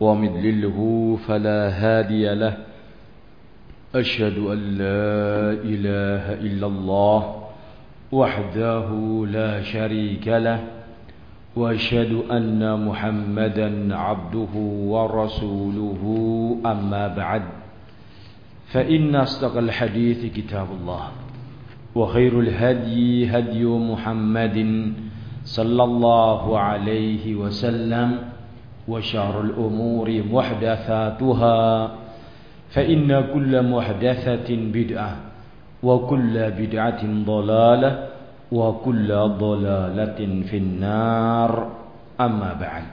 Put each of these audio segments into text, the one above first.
ومضلله فلا هادي له. أشهد أن لا إله إلا الله وحده لا شريك له. وأشهد أن محمدا عبده ورسوله. أما بعد فإن أصدق الحديث كتاب الله وخير الهدي هدي محمد صلى الله عليه وسلم. وشر الأمور محدثاتها فإن كل محدثة بدعة وكل بدعة ضلالة وكل ضلالة في النار. أما بعد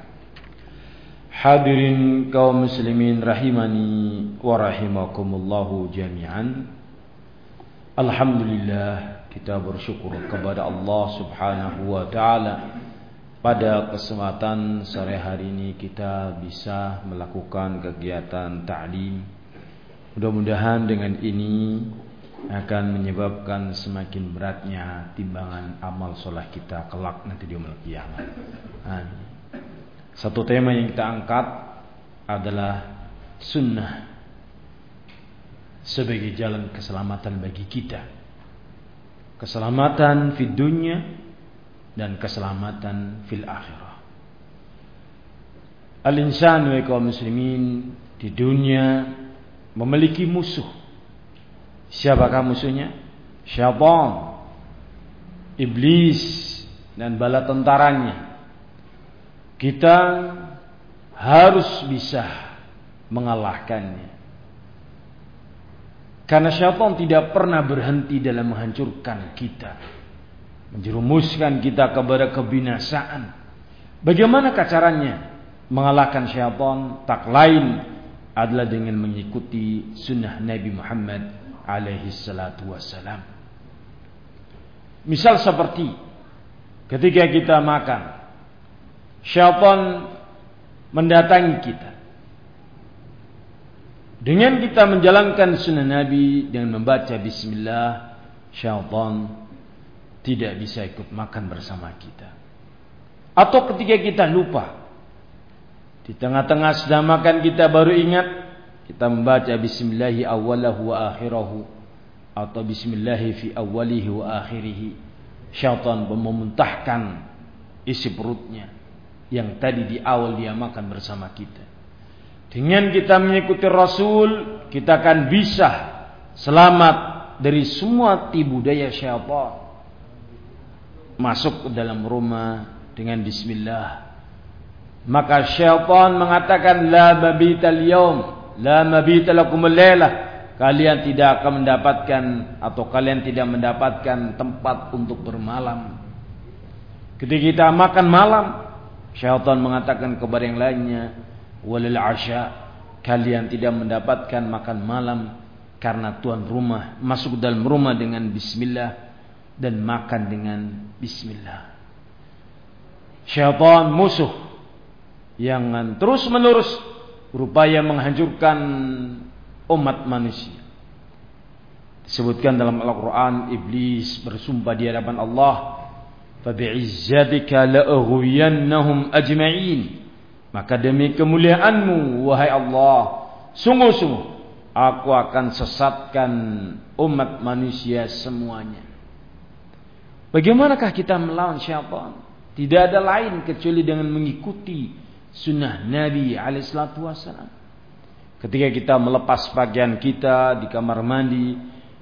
حاضرين قوم مسلمين رحمني ورحمكم الله جميعا. الحمد لله كتاب الشكر كبر الله سبحانه وتعالى. Pada kesempatan sore hari ini kita bisa melakukan kegiatan ta'lim Mudah-mudahan dengan ini akan menyebabkan semakin beratnya timbangan amal sholat kita kelak nanti di umur kiamat. Satu tema yang kita angkat adalah sunnah sebagai jalan keselamatan bagi kita. Keselamatan di dunia dan keselamatan fil akhirah. Al-insan wa kaum muslimin di dunia memiliki musuh Siapakah musuhnya? Syaitan, iblis dan bala tentaranya. Kita harus bisa mengalahkannya. Karena syaitan tidak pernah berhenti dalam menghancurkan kita. Menjerumuskan kita kepada kebinasaan. Bagaimana caranya mengalahkan syaitan? Tak lain adalah dengan mengikuti sunnah Nabi Muhammad alaihi salatu wassalam. Misal seperti ketika kita makan, syaitan mendatangi kita. Dengan kita menjalankan sunnah Nabi dengan membaca bismillah, syaitan tidak bisa ikut makan bersama kita. Atau ketika kita lupa, di tengah-tengah sedang makan kita baru ingat kita membaca bismillahi awwalahu wa akhirahu atau bismillahi fi awwalihi wa akhirihi. Syaitan memuntahkan isi perutnya yang tadi di awal dia makan bersama kita. Dengan kita mengikuti Rasul kita akan bisa selamat dari semua tipu daya syaitan masuk ke dalam rumah dengan bismillah maka syaitan mengatakan la babital yaum La mabita lakumul lailah. Kalian tidak akan mendapatkan atau kalian tidak mendapatkan tempat untuk bermalam. Ketika kita makan malam, syaitan mengatakan kepada yang lainnya, walil asya, kalian tidak mendapatkan makan malam karena tuan rumah masuk dalam rumah dengan bismillah dan makan dengan bismillah. Syaitan musuh yang terus menerus berupaya menghancurkan umat manusia. Disebutkan dalam Al-Quran Iblis bersumpah di hadapan Allah Fabi'izzatika la'ughwiyannahum ajma'in Maka demi kemuliaanmu Wahai Allah Sungguh-sungguh Aku akan sesatkan umat manusia semuanya Bagaimanakah kita melawan syaitan? Tidak ada lain kecuali dengan mengikuti sunnah Nabi alaihissalatu wassalam. Ketika kita melepas pakaian kita di kamar mandi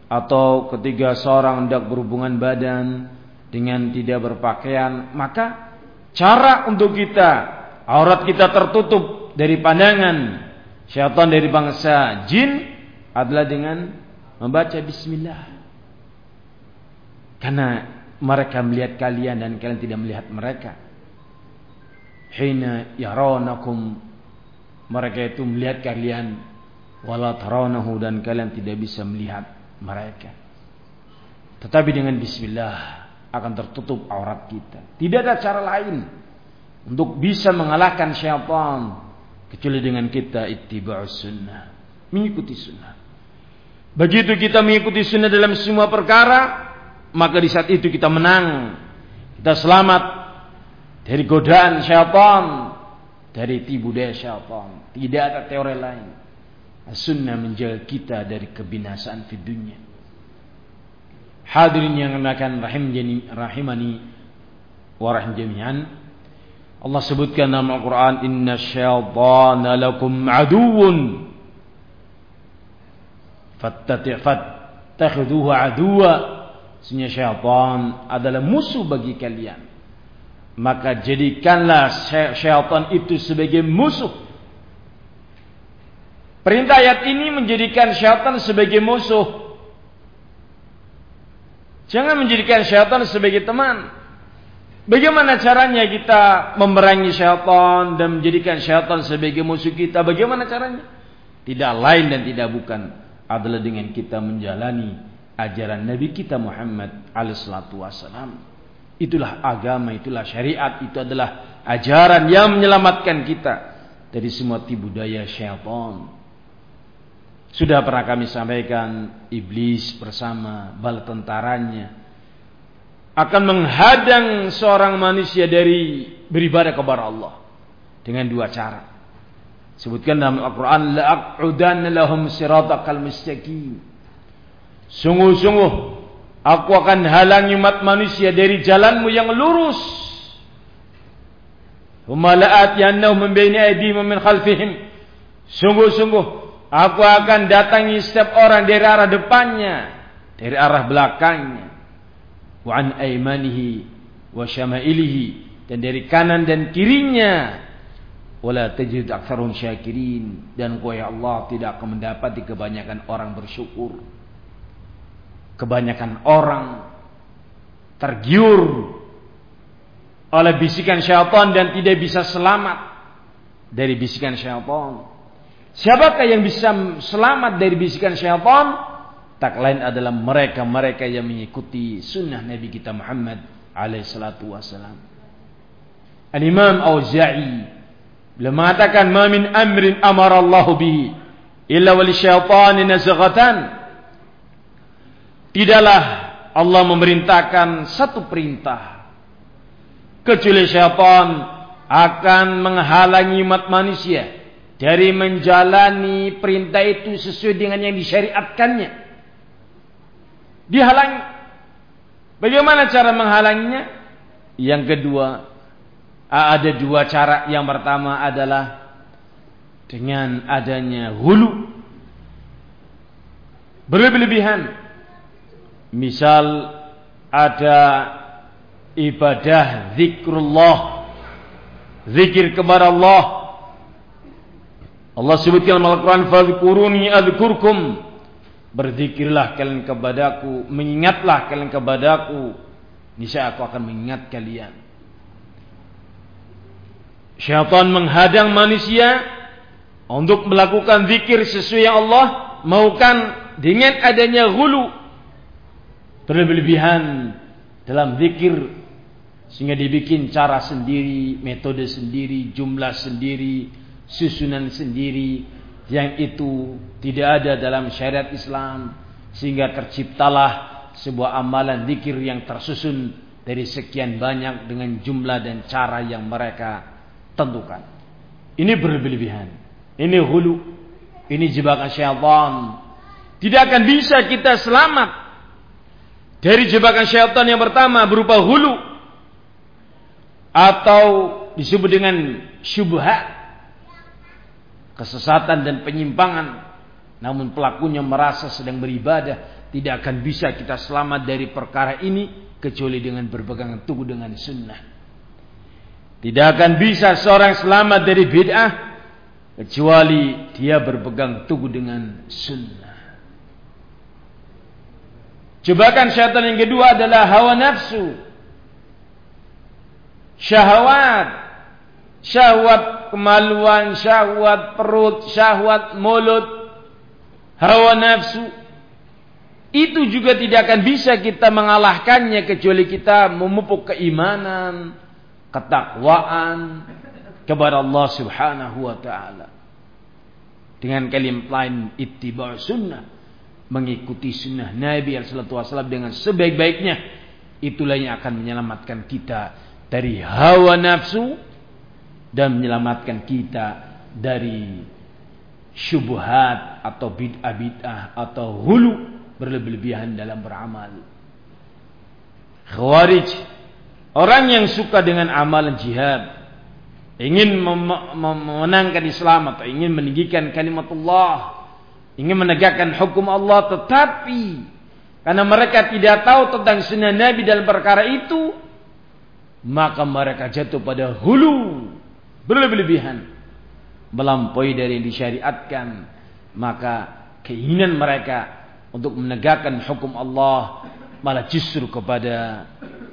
atau ketika seorang hendak berhubungan badan dengan tidak berpakaian, maka cara untuk kita aurat kita tertutup dari pandangan syaitan dari bangsa jin adalah dengan membaca bismillah. Karena mereka melihat kalian dan kalian tidak melihat mereka hina yarawnakum mereka itu melihat kalian wala tarawnahu dan kalian tidak bisa melihat mereka. Tetapi dengan bismillah akan tertutup aurat kita. Tidak ada cara lain untuk bisa mengalahkan syaitan kecuali dengan kita ittiba'us sunnah, mengikuti sunnah. Begitu kita mengikuti sunnah dalam semua perkara, maka di saat itu kita menang. Kita selamat dari godaan syaitan, dari tibu daya syaitan. Tidak ada teori lain. Sunnah menjaga kita dari kebinasaan di dunia. Hadirin yang akan rahimani, rahimani wa rahim jami'an. Allah sebutkan dalam Al-Quran, Inna syaitana lakum aduun. Fattakhiduhu aduwa. Sebenarnya syaitan adalah musuh bagi kalian. Maka jadikanlah syaitan itu sebagai musuh. Perintah ayat ini menjadikan syaitan sebagai musuh. Jangan menjadikan syaitan sebagai teman. Bagaimana caranya kita memerangi syaitan dan menjadikan syaitan sebagai musuh kita? Bagaimana caranya? Tidak lain dan tidak bukan adalah dengan kita menjalani ajaran Nabi kita Muhammad alaihissalatu wassalam. Itulah agama, itulah syariat, itu adalah ajaran yang menyelamatkan kita dari semua tipu daya syaitan. Sudah pernah kami sampaikan iblis bersama bala tentaranya akan menghadang seorang manusia dari beribadah kepada Allah dengan dua cara. Sebutkan dalam Al-Quran, la'aqudan lahum siratakal mustaqim. Sungguh-sungguh, aku akan halangi umat manusia dari jalanmu yang lurus. Humala'at yannahum min baini aydihim min khalfihim. Sungguh-sungguh, aku akan datangi setiap orang dari arah depannya, dari arah belakangnya wa an aymanihi wa syama'ilihi dan dari kanan dan kirinya wala tajid aktsarum syakirin dan kau ya Allah tidak akan mendapati kebanyakan orang bersyukur kebanyakan orang tergiur oleh bisikan syaitan dan tidak bisa selamat dari bisikan syaitan siapakah yang bisa selamat dari bisikan syaitan tak lain adalah mereka-mereka yang mengikuti sunnah Nabi kita Muhammad alaihissalatu wassalam. Al-Imam Auza'i beliau mengatakan ma min amrin amara Allah bihi illa wal syaitani nazghatan. Tidaklah Allah memerintahkan satu perintah kecuali syaitan akan menghalangi umat manusia dari menjalani perintah itu sesuai dengan yang disyariatkannya. Dihalangi. Bagaimana cara menghalanginya? Yang kedua, ada dua cara. Yang pertama adalah dengan adanya hulu. Berlebihan. Misal ada ibadah zikrullah. Zikir kepada Allah. Allah sebutkan dalam Al-Quran, "Fadhkuruni adhkurkum." Berzikirlah kalian kepadaku, mengingatlah kalian kepadaku, niscaya aku akan mengingat kalian. Syaitan menghadang manusia untuk melakukan zikir sesuai yang Allah maukan dengan adanya hulu berlebihan dalam zikir sehingga dibikin cara sendiri, metode sendiri, jumlah sendiri, susunan sendiri, yang itu tidak ada dalam syariat Islam sehingga terciptalah sebuah amalan zikir yang tersusun dari sekian banyak dengan jumlah dan cara yang mereka tentukan. Ini berlebihan. Ini hulu. Ini jebakan syaitan. Tidak akan bisa kita selamat dari jebakan syaitan yang pertama berupa hulu. Atau disebut dengan syubhat kesesatan dan penyimpangan. Namun pelakunya merasa sedang beribadah. Tidak akan bisa kita selamat dari perkara ini. Kecuali dengan berpegang teguh dengan sunnah. Tidak akan bisa seorang selamat dari bid'ah. Kecuali dia berpegang teguh dengan sunnah Jebakan syaitan yang kedua adalah hawa nafsu. Syahwat. Syahwat kemaluan, syahwat perut, syahwat mulut, hawa nafsu. Itu juga tidak akan bisa kita mengalahkannya kecuali kita memupuk keimanan, ketakwaan kepada Allah Subhanahu wa taala. Dengan kalimat lain ittiba sunnah, mengikuti sunnah Nabi wasallam dengan sebaik-baiknya, itulah yang akan menyelamatkan kita dari hawa nafsu dan menyelamatkan kita dari syubhat atau bid'ah-bid'ah atau hulu berlebihan dalam beramal. Khawarij orang yang suka dengan amalan jihad ingin memenangkan Islam atau ingin meninggikan kalimat Allah, ingin menegakkan hukum Allah tetapi karena mereka tidak tahu tentang sunnah Nabi dalam perkara itu maka mereka jatuh pada hulu berlebihan melampaui dari yang disyariatkan. Maka keinginan mereka untuk menegakkan hukum Allah malah justru kepada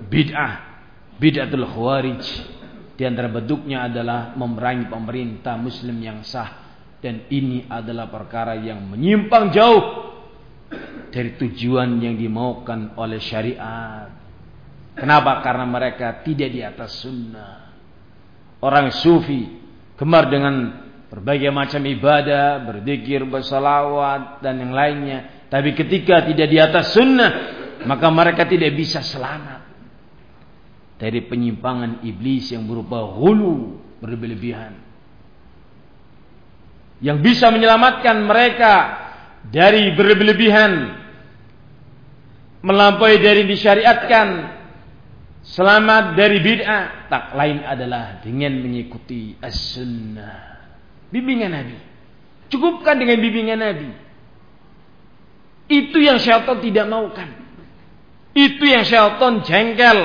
bid'ah bid'atul khawarij. Di antara bentuknya adalah memerangi pemerintah muslim yang sah dan ini adalah perkara yang menyimpang jauh dari tujuan yang dimaukan oleh syariat kenapa? karena mereka tidak di atas sunnah orang sufi gemar dengan berbagai macam ibadah, berzikir, bersalawat dan yang lainnya tapi ketika tidak di atas sunnah, maka mereka tidak bisa selamat dari penyimpangan iblis yang berupa hulu berlebihan. Yang bisa menyelamatkan mereka dari berlebihan melampaui dari disyariatkan selamat dari bid'ah tak lain adalah dengan mengikuti as-sunnah bimbingan Nabi cukupkan dengan bimbingan Nabi itu yang syaitan tidak maukan. Itu yang syaitan jengkel.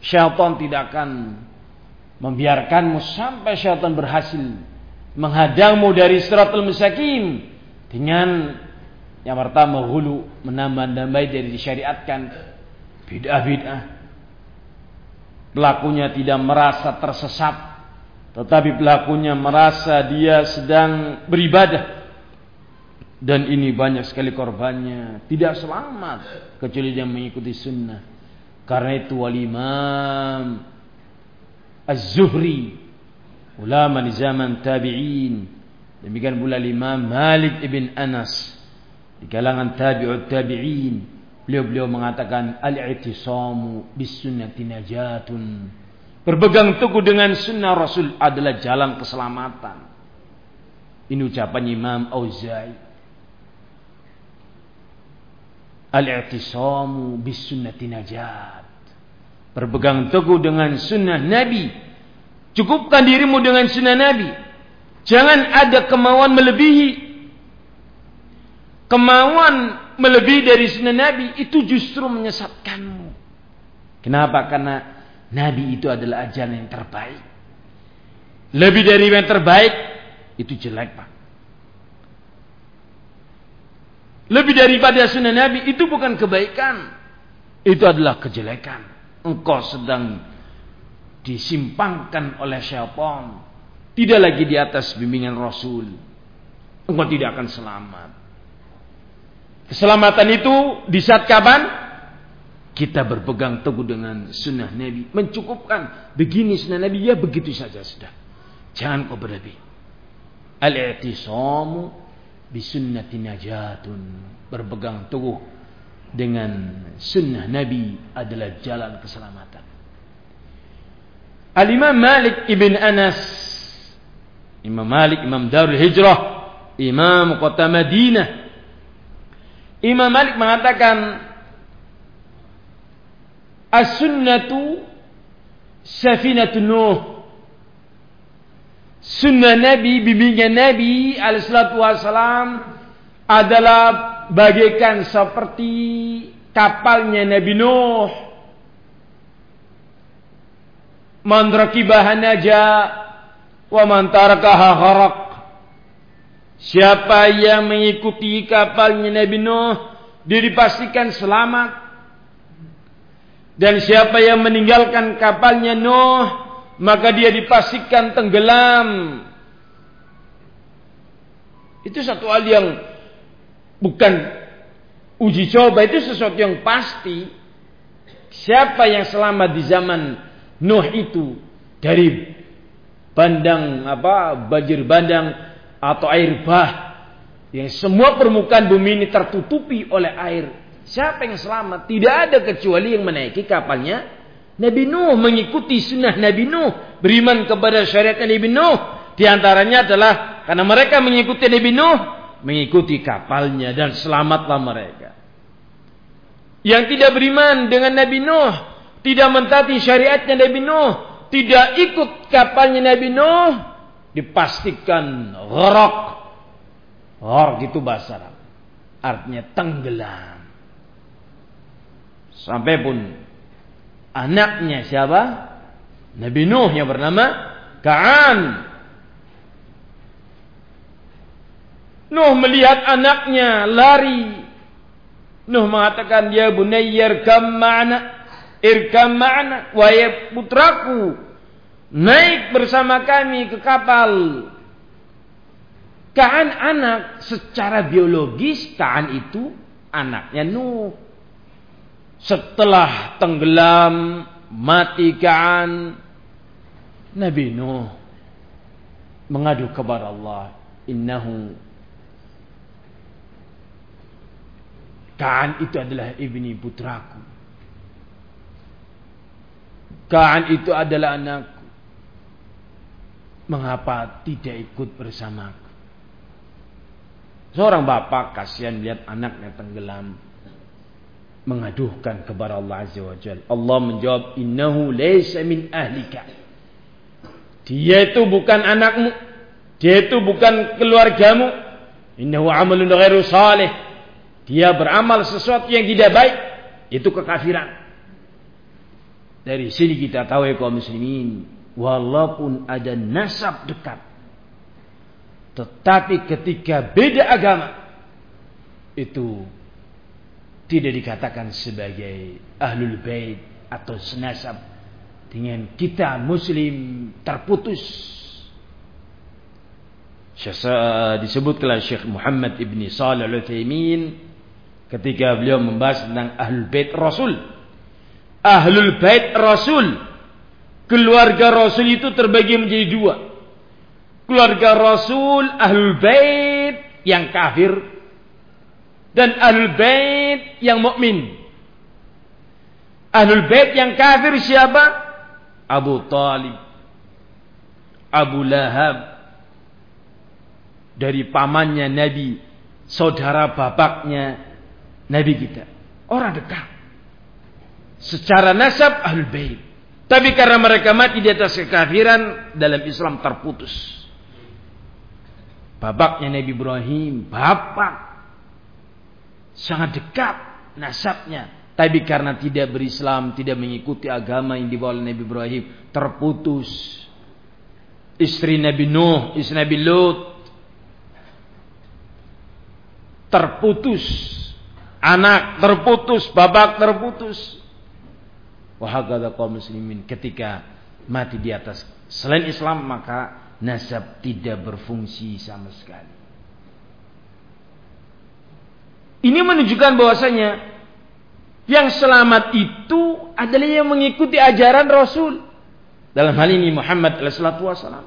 Syaitan tidak akan membiarkanmu sampai syaitan berhasil menghadangmu dari siratul mustaqim dengan yang pertama hulu menambah-nambah dari disyariatkan. Bid'ah-bid'ah. Pelakunya tidak merasa tersesat, tetapi pelakunya merasa dia sedang beribadah. Dan ini banyak sekali korbannya. Tidak selamat kecuali dia mengikuti sunnah. Karena itu wal imam Az-Zuhri ulama di zaman tabi'in. Demikian pula Imam Malik ibn Anas di kalangan tabi'ut tabi'in. Beliau-beliau mengatakan al-i'tisamu bis sunnati najatun. Berpegang teguh dengan sunnah Rasul adalah jalan keselamatan. Ini ucapan Imam Auza'i. Al-i'tisamu bis sunnati najat. Berpegang teguh dengan sunnah Nabi. Cukupkan dirimu dengan sunnah Nabi. Jangan ada kemauan melebihi. Kemauan melebihi dari sunnah Nabi itu justru menyesatkanmu. Kenapa? Karena Nabi itu adalah ajaran yang terbaik. Lebih dari yang terbaik itu jelek, Pak. Lebih daripada sunnah Nabi itu bukan kebaikan. Itu adalah kejelekan. Engkau sedang disimpangkan oleh syaitan. Tidak lagi di atas bimbingan Rasul. Engkau tidak akan selamat. Keselamatan itu di saat kapan? Kita berpegang teguh dengan sunnah Nabi. Mencukupkan. Begini sunnah Nabi. Ya begitu saja sudah. Jangan kau berlebih. Al-i'tisamu bisunnati najatun berpegang teguh dengan sunnah Nabi adalah jalan keselamatan. Al-Imam Malik ibn Anas Imam Malik Imam Darul Hijrah Imam kota Madinah Imam Malik mengatakan As-sunnatu safinatun Nuh sunnah Nabi, bimbingan Nabi alaihissalatu wassalam adalah bagaikan seperti kapalnya Nabi Nuh. Man rakibaha naja wa man tarakaha gharaq. Siapa yang mengikuti kapalnya Nabi Nuh, dia dipastikan selamat. Dan siapa yang meninggalkan kapalnya Nuh, maka dia dipastikan tenggelam. Itu satu hal yang bukan uji coba, itu sesuatu yang pasti. Siapa yang selamat di zaman Nuh itu dari bandang apa banjir bandang atau air bah yang semua permukaan bumi ini tertutupi oleh air Siapa yang selamat? Tidak ada kecuali yang menaiki kapalnya Nabi Nuh mengikuti sunnah Nabi Nuh, beriman kepada syariat Nabi Nuh. Di antaranya adalah karena mereka mengikuti Nabi Nuh, mengikuti kapalnya dan selamatlah mereka. Yang tidak beriman dengan Nabi Nuh, tidak mentaati syariatnya Nabi Nuh, tidak ikut kapalnya Nabi Nuh, dipastikan gharak. Gharak itu bahasa Arab. Artinya tenggelam. Sampai pun anaknya siapa? Nabi Nuh yang bernama Ka'an. Nuh melihat anaknya lari. Nuh mengatakan, Ya bunayyar kam ma'ana. Irkam ma'ana. Wahai putraku. Naik bersama kami ke kapal. Ka'an anak secara biologis. Ka'an itu anaknya Nuh. Setelah tenggelam, mati kan Nabi Nuh mengadu kepada Allah, "Innahu Kaan itu adalah ibni putraku. Kaan itu adalah anakku. Mengapa tidak ikut bersamaku? Seorang bapak kasihan lihat anaknya tenggelam mengaduhkan kepada Allah Azza wa Jal. Allah menjawab, Innahu laysa min ahlika. Dia itu bukan anakmu. Dia itu bukan keluargamu. Innahu amalun ghairu salih. Dia beramal sesuatu yang tidak baik. Itu kekafiran. Dari sini kita tahu ya kaum muslimin. Walaupun ada nasab dekat. Tetapi ketika beda agama. Itu tidak dikatakan sebagai ahlul bait atau senasab dengan kita muslim terputus disebutlah Syekh Muhammad ibn Salih al-Uthaymin ketika beliau membahas tentang ahlul bait Rasul. Ahlul bait Rasul. Keluarga Rasul itu terbagi menjadi dua. Keluarga Rasul ahlul bait yang kafir. Dan ahlul bait yang mukmin. Ahlul bait yang kafir siapa? Abu Talib, Abu Lahab, dari pamannya Nabi, saudara bapaknya Nabi kita. Orang dekat. Secara nasab ahlul bait. Tapi karena mereka mati di atas kekafiran, dalam Islam terputus. Bapaknya Nabi Ibrahim, bapak sangat dekat nasabnya. Tapi karena tidak berislam, tidak mengikuti agama yang dibawa oleh Nabi Ibrahim, terputus. Istri Nabi Nuh, istri Nabi Lut, terputus. Anak terputus, babak terputus. Wahagada kaum muslimin ketika mati di atas selain Islam maka nasab tidak berfungsi sama sekali. Ini menunjukkan bahwasanya yang selamat itu adalah yang mengikuti ajaran Rasul. Dalam hal ini Muhammad SAW.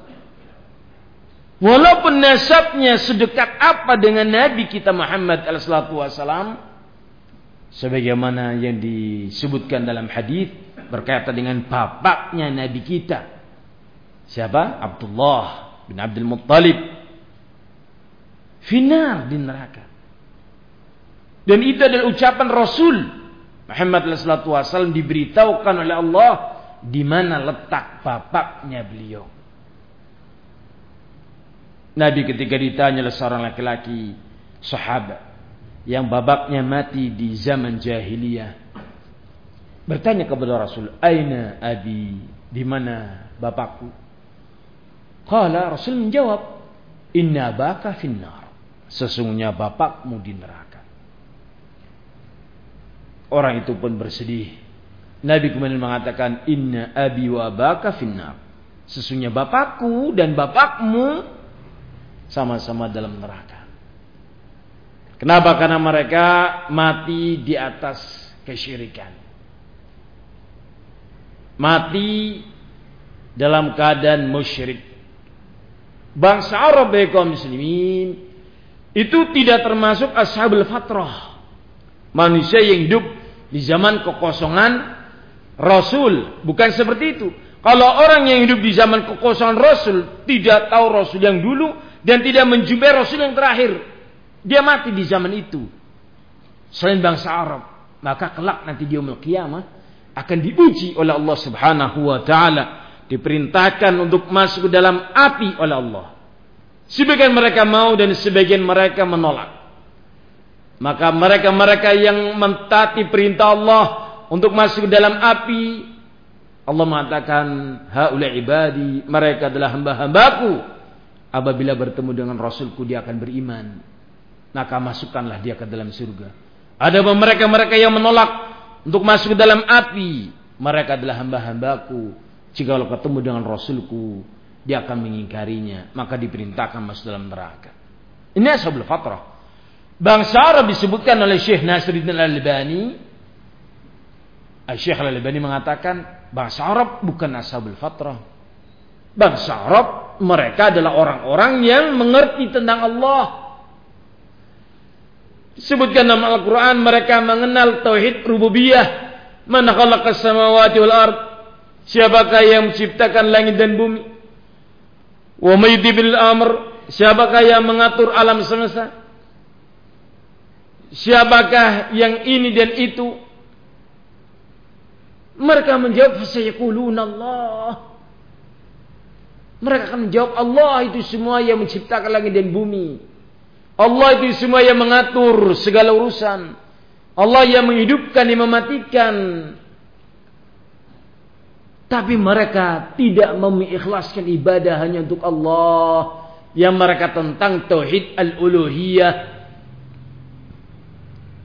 Walaupun nasabnya sedekat apa dengan Nabi kita Muhammad SAW. Sebagaimana yang disebutkan dalam hadis berkaitan dengan bapaknya Nabi kita. Siapa? Abdullah bin Abdul Muttalib. Finar di neraka. Dan itu adalah ucapan Rasul Muhammad SAW diberitahukan oleh Allah di mana letak bapaknya beliau. Nabi ketika ditanya oleh seorang laki-laki sahabat yang babaknya mati di zaman jahiliyah bertanya kepada Rasul, "Aina abi? Di mana bapakku?" Qala Rasul menjawab, "Inna baka finnar." Sesungguhnya bapakmu di neraka. Orang itu pun bersedih. Nabi kemudian mengatakan inna abi wa abaka finnar. Sesungguhnya bapakku dan bapakmu sama-sama dalam neraka. Kenapa? Karena mereka mati di atas kesyirikan. Mati dalam keadaan musyrik. Bangsa Arab kaum muslimin itu tidak termasuk ashabul fatrah. Manusia yang hidup di zaman kekosongan Rasul. Bukan seperti itu. Kalau orang yang hidup di zaman kekosongan Rasul tidak tahu Rasul yang dulu dan tidak menjumpai Rasul yang terakhir, dia mati di zaman itu. Selain bangsa Arab, maka kelak nanti dia kiamah akan diuji oleh Allah Subhanahu wa taala, diperintahkan untuk masuk ke dalam api oleh Allah. Sebagian mereka mau dan sebagian mereka menolak. Maka mereka-mereka yang mentaati perintah Allah untuk masuk ke dalam api. Allah mengatakan, Haula ibadi, mereka adalah hamba-hambaku. Apabila bertemu dengan Rasulku, dia akan beriman. Maka masukkanlah dia ke dalam surga. Ada mereka-mereka yang menolak untuk masuk ke dalam api. Mereka adalah hamba-hambaku. Jika kalau ketemu dengan Rasulku, dia akan mengingkarinya. Maka diperintahkan masuk dalam neraka. Ini ashabul fatrah. Bangsa Arab disebutkan oleh Syekh Nasruddin Al-Albani Syekh Al-Albani mengatakan bangsa Arab bukan ashabul fatrah. Bangsa Arab mereka adalah orang-orang yang mengerti tentang Allah. Disebutkan dalam Al-Quran mereka mengenal tauhid rububiyah. Man khalaqas samawati wal ard. Siapakah yang menciptakan langit dan bumi? Wa bil amr. Siapakah yang mengatur alam semesta? Siapakah yang ini dan itu? Mereka menjawab fasayaquluna Allah. Mereka akan menjawab Allah itu semua yang menciptakan langit dan bumi. Allah itu semua yang mengatur segala urusan. Allah yang menghidupkan yang mematikan. Tapi mereka tidak mengikhlaskan ibadah hanya untuk Allah. Yang mereka tentang tauhid al-uluhiyah.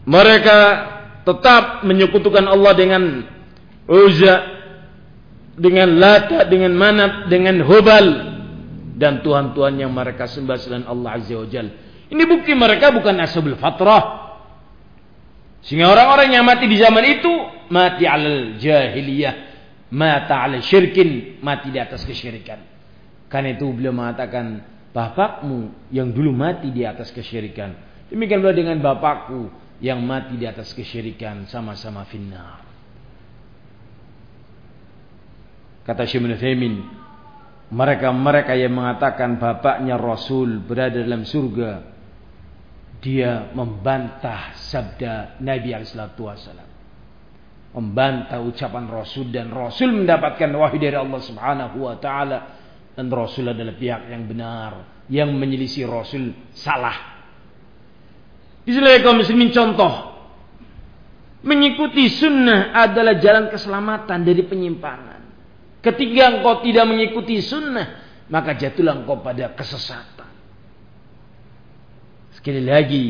Mereka tetap menyekutukan Allah dengan Uza dengan Lata, dengan Manat, dengan Hubal dan tuhan-tuhan yang mereka sembah selain Allah Azza wa Jal. Ini bukti mereka bukan ashabul fatrah. Sehingga orang-orang yang mati di zaman itu mati alal jahiliyah, mata ala syirkin, mati di atas kesyirikan. Karena itu beliau mengatakan, bapakmu yang dulu mati di atas kesyirikan. Demikian pula dengan bapakku yang mati di atas kesyirikan sama-sama finnar. Kata Syekh Ibn mereka-mereka yang mengatakan bapaknya Rasul berada dalam surga, dia membantah sabda Nabi Alaihissalam. Membantah ucapan Rasul dan Rasul mendapatkan wahyu dari Allah Subhanahu wa taala dan Rasul adalah pihak yang benar, yang menyelisih Rasul salah. Di sini kaum muslimin contoh mengikuti sunnah adalah jalan keselamatan dari penyimpangan. Ketika engkau tidak mengikuti sunnah, maka jatuhlah engkau pada kesesatan. Sekali lagi,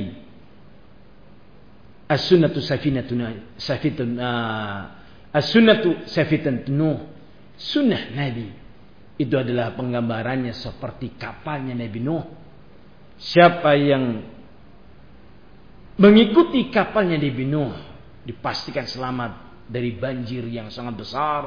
as-sunnatu safinatun safitun uh, as-sunnatu safitun Nuh. Sunnah Nabi itu adalah penggambarannya seperti kapalnya Nabi Nuh. Siapa yang mengikuti kapalnya Nabi Nuh dipastikan selamat dari banjir yang sangat besar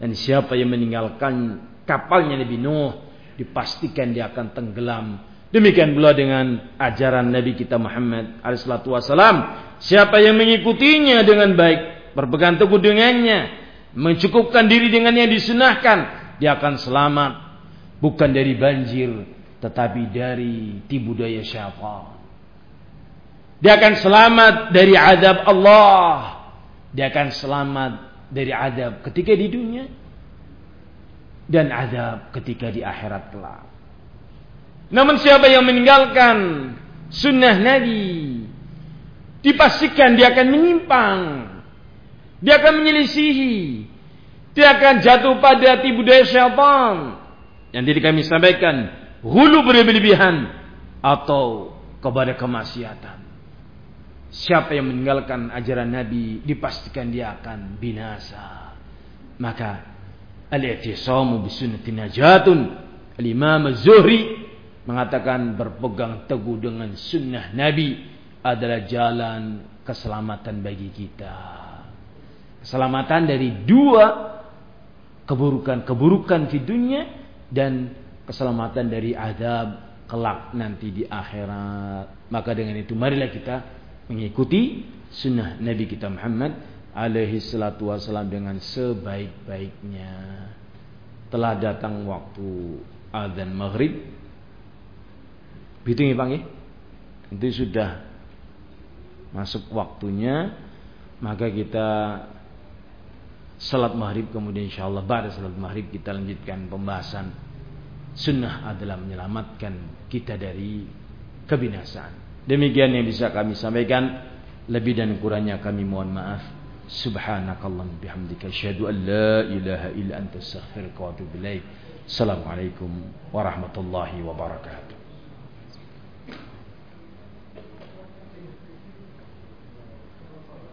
dan siapa yang meninggalkan kapalnya Nabi Nuh, dipastikan dia akan tenggelam. Demikian pula dengan ajaran Nabi kita Muhammad alaihissalatu wassalam. Siapa yang mengikutinya dengan baik, berpegang teguh dengannya, mencukupkan diri dengan yang disunahkan, dia akan selamat. Bukan dari banjir, tetapi dari tibu daya syaitan. Dia akan selamat dari azab Allah. Dia akan selamat dari adab ketika di dunia dan adab ketika di akhirat kelak. Namun siapa yang meninggalkan sunnah Nabi dipastikan dia akan menyimpang. Dia akan menyelisihi. Dia akan jatuh pada tipu daya syaitan. Yang tadi kami sampaikan, hulu berlebihan atau kepada kemaksiatan. Siapa yang meninggalkan ajaran Nabi dipastikan dia akan binasa. Maka al-i'tisamu bisunnati najatun. Al-Imam Az-Zuhri mengatakan berpegang teguh dengan sunnah Nabi adalah jalan keselamatan bagi kita. Keselamatan dari dua keburukan-keburukan di dunia dan keselamatan dari adab kelak nanti di akhirat. Maka dengan itu marilah kita mengikuti sunnah Nabi kita Muhammad alaihi salatu wasalam dengan sebaik-baiknya. Telah datang waktu azan maghrib. Hitung ya Bang ya. Itu sudah masuk waktunya. Maka kita salat maghrib kemudian insyaallah pada salat maghrib kita lanjutkan pembahasan sunnah adalah menyelamatkan kita dari kebinasaan. Demikian yang bisa kami sampaikan. Lebih dan kurangnya kami mohon maaf. Subhanakallah bihamdika asyhadu an la ilaha illa anta astaghfiruka wa atubu. Assalamualaikum warahmatullahi wabarakatuh.